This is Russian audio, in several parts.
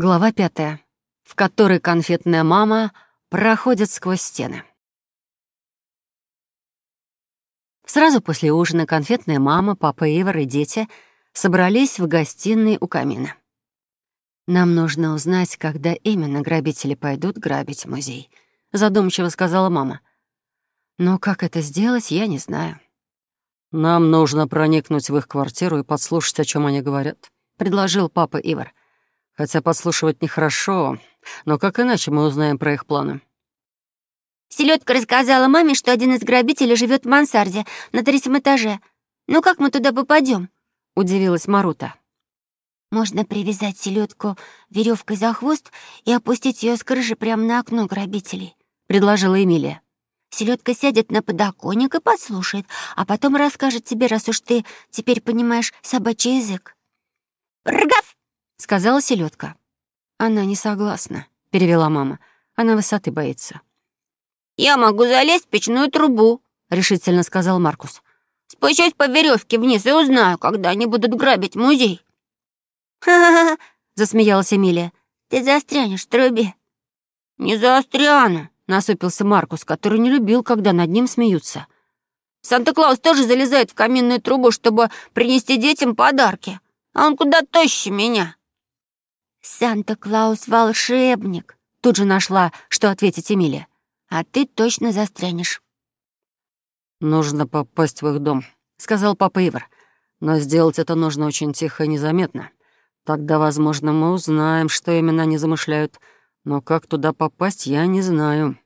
Глава пятая, в которой конфетная мама проходит сквозь стены. Сразу после ужина конфетная мама, папа Ивар и дети собрались в гостиной у камина. «Нам нужно узнать, когда именно грабители пойдут грабить музей», — задумчиво сказала мама. «Но как это сделать, я не знаю». «Нам нужно проникнуть в их квартиру и подслушать, о чем они говорят», — предложил папа Ивар. Хотя подслушивать нехорошо, но как иначе мы узнаем про их планы? Селедка рассказала маме, что один из грабителей живет в мансарде на третьем этаже. Ну как мы туда попадем? удивилась Марута. Можно привязать селедку веревкой за хвост и опустить ее с крыши прямо на окно грабителей, предложила Эмилия. Селедка сядет на подоконник и подслушает, а потом расскажет тебе, раз уж ты теперь понимаешь собачий язык. «Ргав!» — сказала селедка. «Она не согласна», — перевела мама. «Она высоты боится». «Я могу залезть в печную трубу», — решительно сказал Маркус. «Спущусь по веревке вниз и узнаю, когда они будут грабить музей». «Ха-ха-ха», — засмеялась Эмилия. «Ты застрянешь в трубе». «Не застряну», — насупился Маркус, который не любил, когда над ним смеются. «Санта-Клаус тоже залезает в каминную трубу, чтобы принести детям подарки, а он куда тощий меня». «Санта-Клаус — волшебник!» Тут же нашла, что ответить Эмилия. «А ты точно застрянешь». «Нужно попасть в их дом», — сказал папа Ивар. «Но сделать это нужно очень тихо и незаметно. Тогда, возможно, мы узнаем, что именно они замышляют. Но как туда попасть, я не знаю».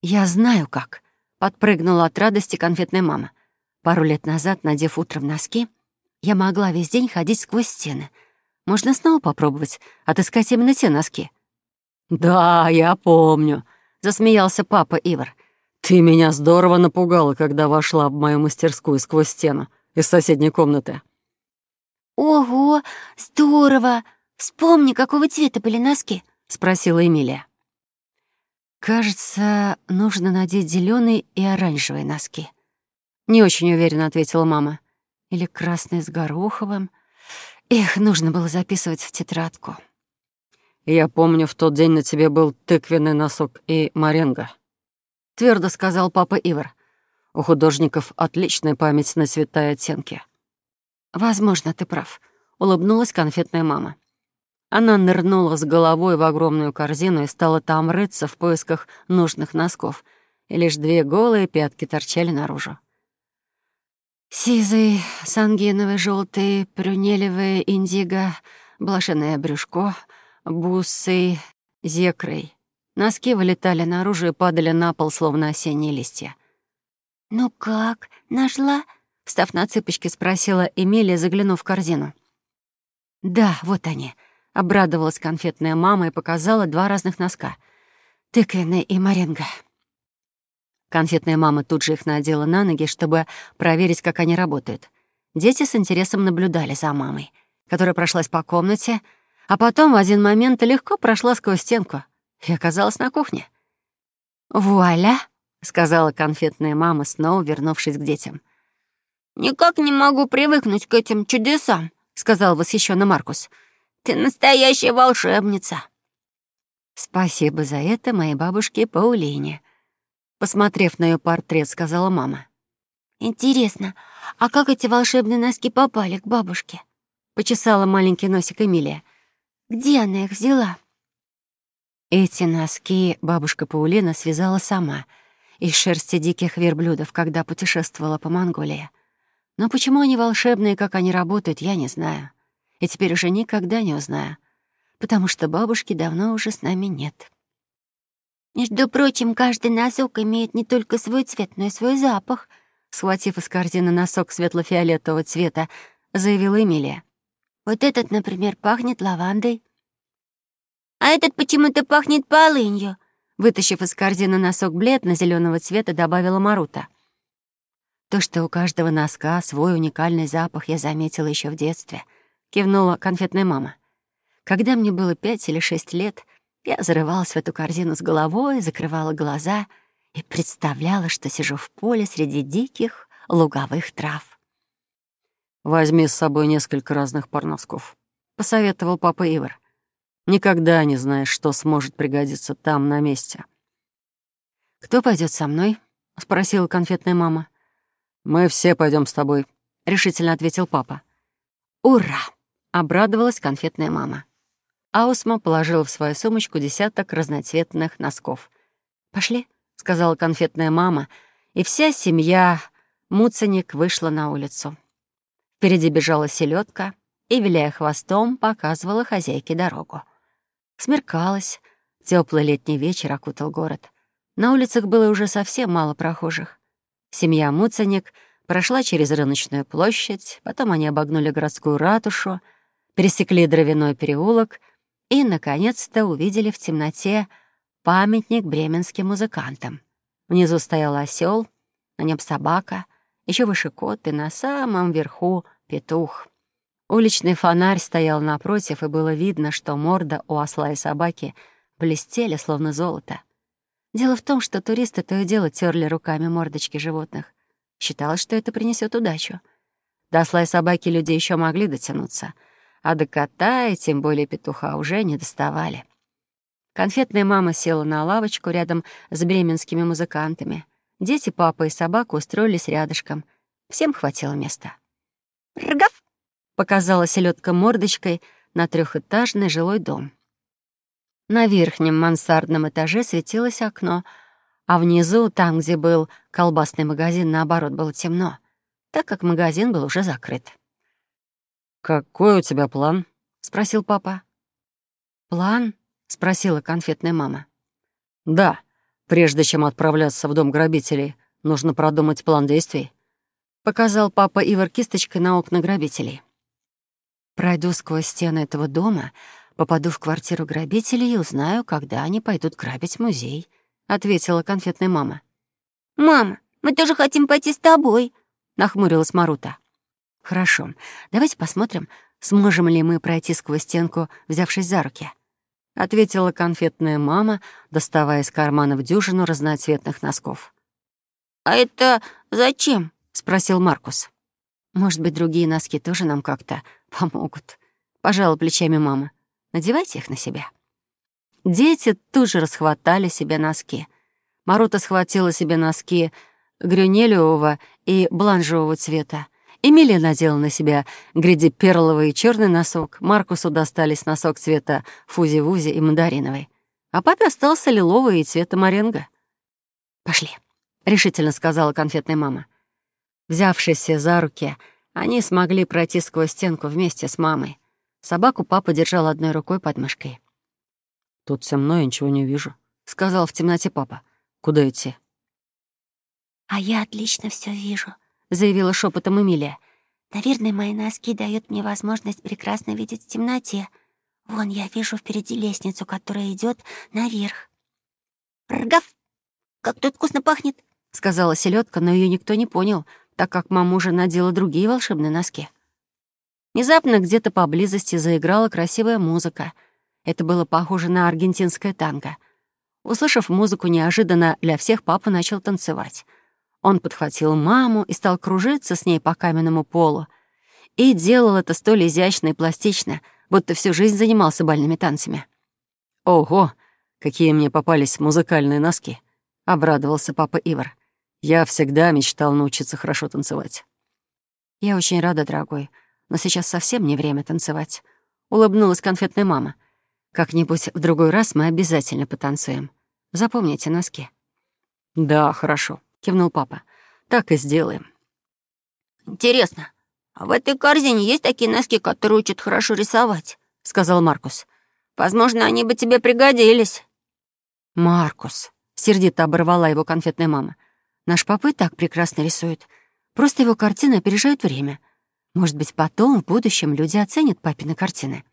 «Я знаю, как», — подпрыгнула от радости конфетная мама. Пару лет назад, надев утром носки, я могла весь день ходить сквозь стены — можно снова попробовать отыскать именно те носки?» «Да, я помню», — засмеялся папа Ивар. «Ты меня здорово напугала, когда вошла в мою мастерскую сквозь стену из соседней комнаты». «Ого, здорово! Вспомни, какого цвета были носки?» — спросила Эмилия. «Кажется, нужно надеть зеленые и оранжевые носки». Не очень уверенно ответила мама. «Или красные с гороховым». Их нужно было записывать в тетрадку. «Я помню, в тот день на тебе был тыквенный носок и маренго», — твердо сказал папа Ивар. «У художников отличная память на цвета и оттенки». «Возможно, ты прав», — улыбнулась конфетная мама. Она нырнула с головой в огромную корзину и стала там рыться в поисках нужных носков, и лишь две голые пятки торчали наружу. Сизый, сангиновый, желтый, прюнелевый, индиго, блошиное брюшко, бусы, зекрой. Носки вылетали наружу и падали на пол, словно осенние листья. «Ну как, нашла?» — встав на цыпочки, спросила Эмилия, заглянув в корзину. «Да, вот они», — обрадовалась конфетная мама и показала два разных носка. «Тыквенный и маренго». Конфетная мама тут же их надела на ноги, чтобы проверить, как они работают. Дети с интересом наблюдали за мамой, которая прошлась по комнате, а потом в один момент легко прошла сквозь стенку и оказалась на кухне. «Вуаля!» — сказала конфетная мама, снова вернувшись к детям. «Никак не могу привыкнуть к этим чудесам», — сказал восхищенно Маркус. «Ты настоящая волшебница». «Спасибо за это моей бабушке Паулине», Посмотрев на ее портрет, сказала мама. «Интересно, а как эти волшебные носки попали к бабушке?» Почесала маленький носик Эмилия. «Где она их взяла?» Эти носки бабушка Паулина связала сама из шерсти диких верблюдов, когда путешествовала по Монголии. Но почему они волшебные, как они работают, я не знаю. И теперь уже никогда не узнаю, потому что бабушки давно уже с нами нет. Между прочим, каждый носок имеет не только свой цвет, но и свой запах. Схватив из корзины носок светло-фиолетового цвета, заявила Эмилия. Вот этот, например, пахнет лавандой. А этот почему-то пахнет полынью. Вытащив из корзины носок бледно зеленого цвета, добавила Марута. То, что у каждого носка свой уникальный запах, я заметила еще в детстве, кивнула конфетная мама. Когда мне было пять или шесть лет, я зарывалась в эту корзину с головой, закрывала глаза и представляла, что сижу в поле среди диких луговых трав. «Возьми с собой несколько разных пар носков», — посоветовал папа Ивар. Никогда не знаешь, что сможет пригодиться там, на месте. «Кто пойдет со мной?» — спросила конфетная мама. «Мы все пойдем с тобой», — решительно ответил папа. «Ура!» — обрадовалась конфетная мама. Аусма положила в свою сумочку десяток разноцветных носков. «Пошли», — сказала конфетная мама, и вся семья Муценик вышла на улицу. Впереди бежала селедка и, виляя хвостом, показывала хозяйке дорогу. Смеркалось, теплый летний вечер окутал город. На улицах было уже совсем мало прохожих. Семья Муценик прошла через рыночную площадь, потом они обогнули городскую ратушу, пересекли дровяной переулок и, наконец-то, увидели в темноте памятник бременским музыкантам. Внизу стоял осел, на нем собака, еще выше кот и на самом верху петух. Уличный фонарь стоял напротив, и было видно, что морда у осла и собаки блестели, словно золото. Дело в том, что туристы то и дело терли руками мордочки животных. Считалось, что это принесет удачу. До осла и собаки люди еще могли дотянуться, а до кота и тем более петуха уже не доставали. Конфетная мама села на лавочку рядом с бременскими музыкантами. Дети, папа и собака устроились рядышком. Всем хватило места. «Ргав!» — показала селедка мордочкой на трехэтажный жилой дом. На верхнем мансардном этаже светилось окно, а внизу, там, где был колбасный магазин, наоборот, было темно, так как магазин был уже закрыт. «Какой у тебя план?» — спросил папа. «План?» — спросила конфетная мама. «Да, прежде чем отправляться в дом грабителей, нужно продумать план действий», — показал папа Ивар кисточкой на окна грабителей. «Пройду сквозь стены этого дома, Попаду в квартиру грабителей и узнаю, когда они пойдут грабить музей», — ответила конфетная мама. «Мама, мы тоже хотим пойти с тобой», — нахмурилась Марута. «Хорошо, давайте посмотрим, сможем ли мы пройти сквозь стенку, взявшись за руки», — ответила конфетная мама, доставая из карманов дюжину разноцветных носков. «А это зачем?» — спросил Маркус. «Может быть, другие носки тоже нам как-то помогут», — пожала плечами мама. Надевайте их на себя». Дети тут же расхватали себе носки. Марута схватила себе носки грюнелевого и бланжевого цвета. Эмилия надела на себя гряди перловый и черный носок, Маркусу достались носок цвета фузи-вузи и мандариновый, а папе остался лиловый и цвета моренго. «Пошли», — решительно сказала конфетная мама. Взявшись за руки, они смогли пройти сквозь стенку вместе с мамой. Собаку папа держал одной рукой под мышкой. «Тут темно, я ничего не вижу», — сказал в темноте папа. «Куда идти?» «А я отлично все вижу», — заявила шепотом Эмилия. «Наверное, мои носки дают мне возможность прекрасно видеть в темноте. Вон я вижу впереди лестницу, которая идет наверх». «Ргав! Как тут вкусно пахнет!» — сказала селедка, но ее никто не понял, так как мама уже надела другие волшебные носки. Внезапно где-то поблизости заиграла красивая музыка. Это было похоже на аргентинское танго. Услышав музыку, неожиданно для всех папа начал танцевать. Он подхватил маму и стал кружиться с ней по каменному полу. И делал это столь изящно и пластично, будто всю жизнь занимался бальными танцами. «Ого, какие мне попались музыкальные носки!» — обрадовался папа Ивар. «Я всегда мечтал научиться хорошо танцевать». «Я очень рада, дорогой но сейчас совсем не время танцевать», — улыбнулась конфетная мама. «Как-нибудь в другой раз мы обязательно потанцуем. Запомните носки». «Да, хорошо», — кивнул папа. «Так и сделаем». «Интересно, а в этой корзине есть такие носки, которые учат хорошо рисовать?» — сказал Маркус. «Возможно, они бы тебе пригодились». «Маркус», — сердито оборвала его конфетная мама. «Наш папа и так прекрасно рисует. Просто его картины опережают время. Может быть, потом, в будущем, люди оценят папины картины.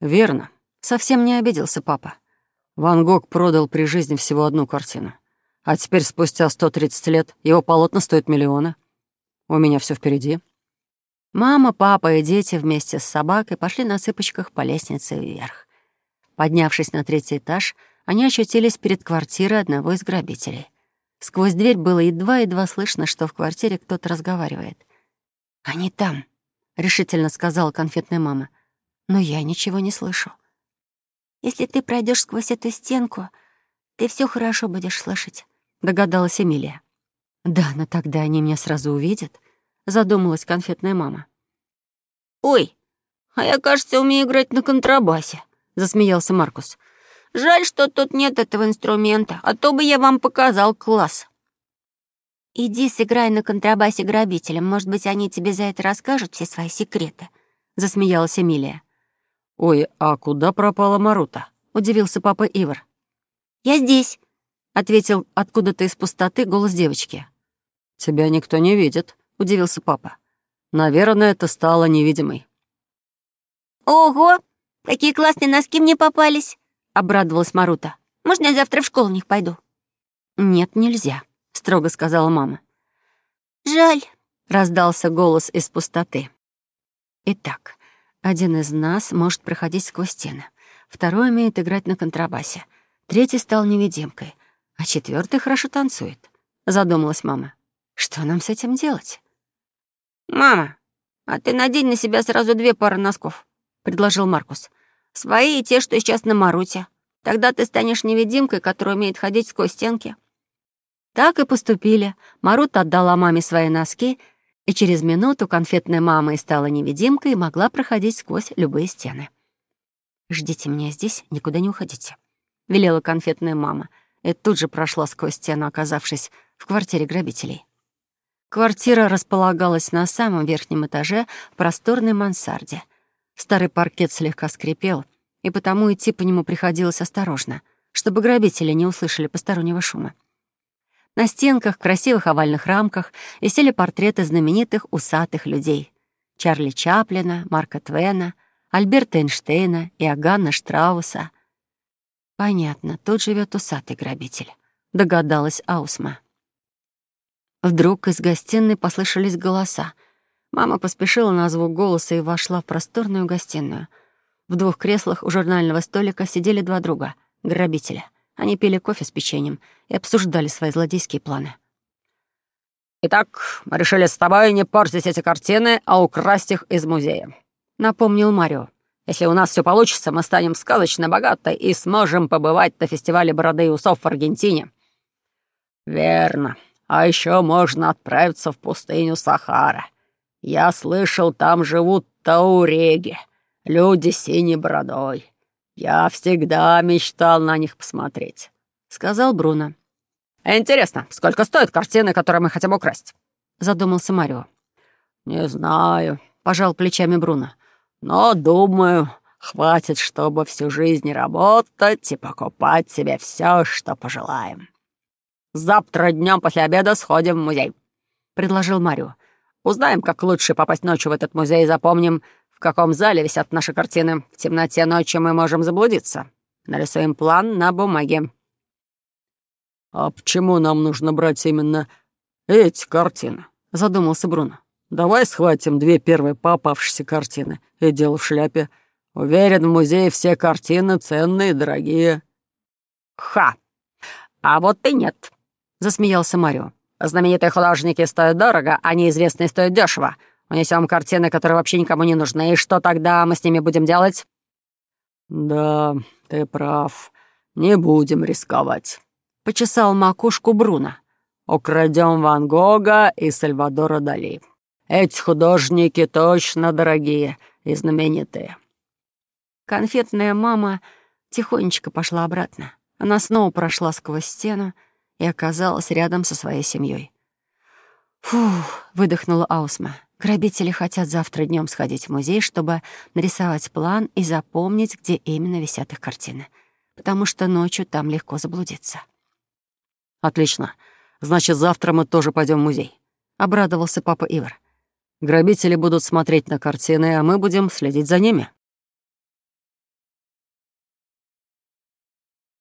Верно. Совсем не обиделся папа. Ван Гог продал при жизни всего одну картину. А теперь, спустя 130 лет, его полотна стоят миллионы. У меня все впереди. Мама, папа и дети вместе с собакой пошли на цыпочках по лестнице вверх. Поднявшись на третий этаж, они очутились перед квартирой одного из грабителей. Сквозь дверь было едва-едва слышно, что в квартире кто-то разговаривает — «Они там», — решительно сказала конфетная мама. «Но я ничего не слышу. Если ты пройдешь сквозь эту стенку, ты все хорошо будешь слышать», — догадалась Эмилия. «Да, но тогда они меня сразу увидят», — задумалась конфетная мама. «Ой, а я, кажется, умею играть на контрабасе», — засмеялся Маркус. «Жаль, что тут нет этого инструмента, а то бы я вам показал класс». «Иди сыграй на контрабасе грабителям, может быть, они тебе за это расскажут все свои секреты», — засмеялась Эмилия. «Ой, а куда пропала Марута?» — удивился папа Ивар. «Я здесь», — ответил откуда-то из пустоты голос девочки. «Тебя никто не видит», — удивился папа. «Наверное, ты стала невидимой». «Ого! Какие классные носки мне попались!» — обрадовалась Марута. «Можно я завтра в школу в них пойду?» «Нет, нельзя», — строго сказала мама. «Жаль», — раздался голос из пустоты. «Итак, один из нас может проходить сквозь стены, второй умеет играть на контрабасе, третий стал невидимкой, а четвертый хорошо танцует», — задумалась мама. «Что нам с этим делать?» «Мама, а ты надень на себя сразу две пары носков», — предложил Маркус. «Свои и те, что сейчас на Маруте. Тогда ты станешь невидимкой, которая умеет ходить сквозь стенки». Так и поступили. Марут отдала маме свои носки, и через минуту конфетная мама и стала невидимкой и могла проходить сквозь любые стены. «Ждите меня здесь, никуда не уходите», — велела конфетная мама, и тут же прошла сквозь стену, оказавшись в квартире грабителей. Квартира располагалась на самом верхнем этаже в просторной мансарде — Старый паркет слегка скрипел, и потому идти по нему приходилось осторожно, чтобы грабители не услышали постороннего шума. На стенках, в красивых овальных рамках висели портреты знаменитых усатых людей. Чарли Чаплина, Марка Твена, Альберта Эйнштейна и Аганна Штрауса. «Понятно, тут живет усатый грабитель», — догадалась Аусма. Вдруг из гостиной послышались голоса. Мама поспешила на звук голоса и вошла в просторную гостиную. В двух креслах у журнального столика сидели два друга — грабителя. Они пили кофе с печеньем и обсуждали свои злодейские планы. «Итак, мы решили с тобой не портить эти картины, а украсть их из музея», — напомнил Марио. «Если у нас все получится, мы станем сказочно богаты и сможем побывать на фестивале бороды и усов в Аргентине». «Верно. А еще можно отправиться в пустыню Сахара. Я слышал, там живут тауреги, люди с синей бородой. Я всегда мечтал на них посмотреть», — сказал Бруно. «Интересно, сколько стоят картины, которые мы хотим украсть?» — задумался Марио. «Не знаю», — пожал плечами Бруно. «Но, думаю, хватит, чтобы всю жизнь работать и покупать себе все, что пожелаем. Завтра днем после обеда сходим в музей», — предложил Марио. Узнаем, как лучше попасть ночью в этот музей и запомним, в каком зале висят наши картины. В темноте ночи мы можем заблудиться. Нарисуем план на бумаге». «А почему нам нужно брать именно эти картины?» — задумался Бруно. «Давай схватим две первые попавшиеся картины и дело в шляпе. Уверен, в музее все картины ценные, дорогие». «Ха! А вот и нет», — засмеялся Марио. Знаменитые художники стоят дорого, а неизвестные стоят дешево. Унесем картины, которые вообще никому не нужны, и что тогда мы с ними будем делать?» «Да, ты прав. Не будем рисковать», — почесал макушку Бруно. «Украдем Ван Гога и Сальвадора Дали. Эти художники точно дорогие и знаменитые». Конфетная мама тихонечко пошла обратно. Она снова прошла сквозь стену, и оказалась рядом со своей семьей. «Фух», — выдохнула Аусма. «Грабители хотят завтра днем сходить в музей, чтобы нарисовать план и запомнить, где именно висят их картины, потому что ночью там легко заблудиться». «Отлично. Значит, завтра мы тоже пойдем в музей», — обрадовался папа Ивар. «Грабители будут смотреть на картины, а мы будем следить за ними».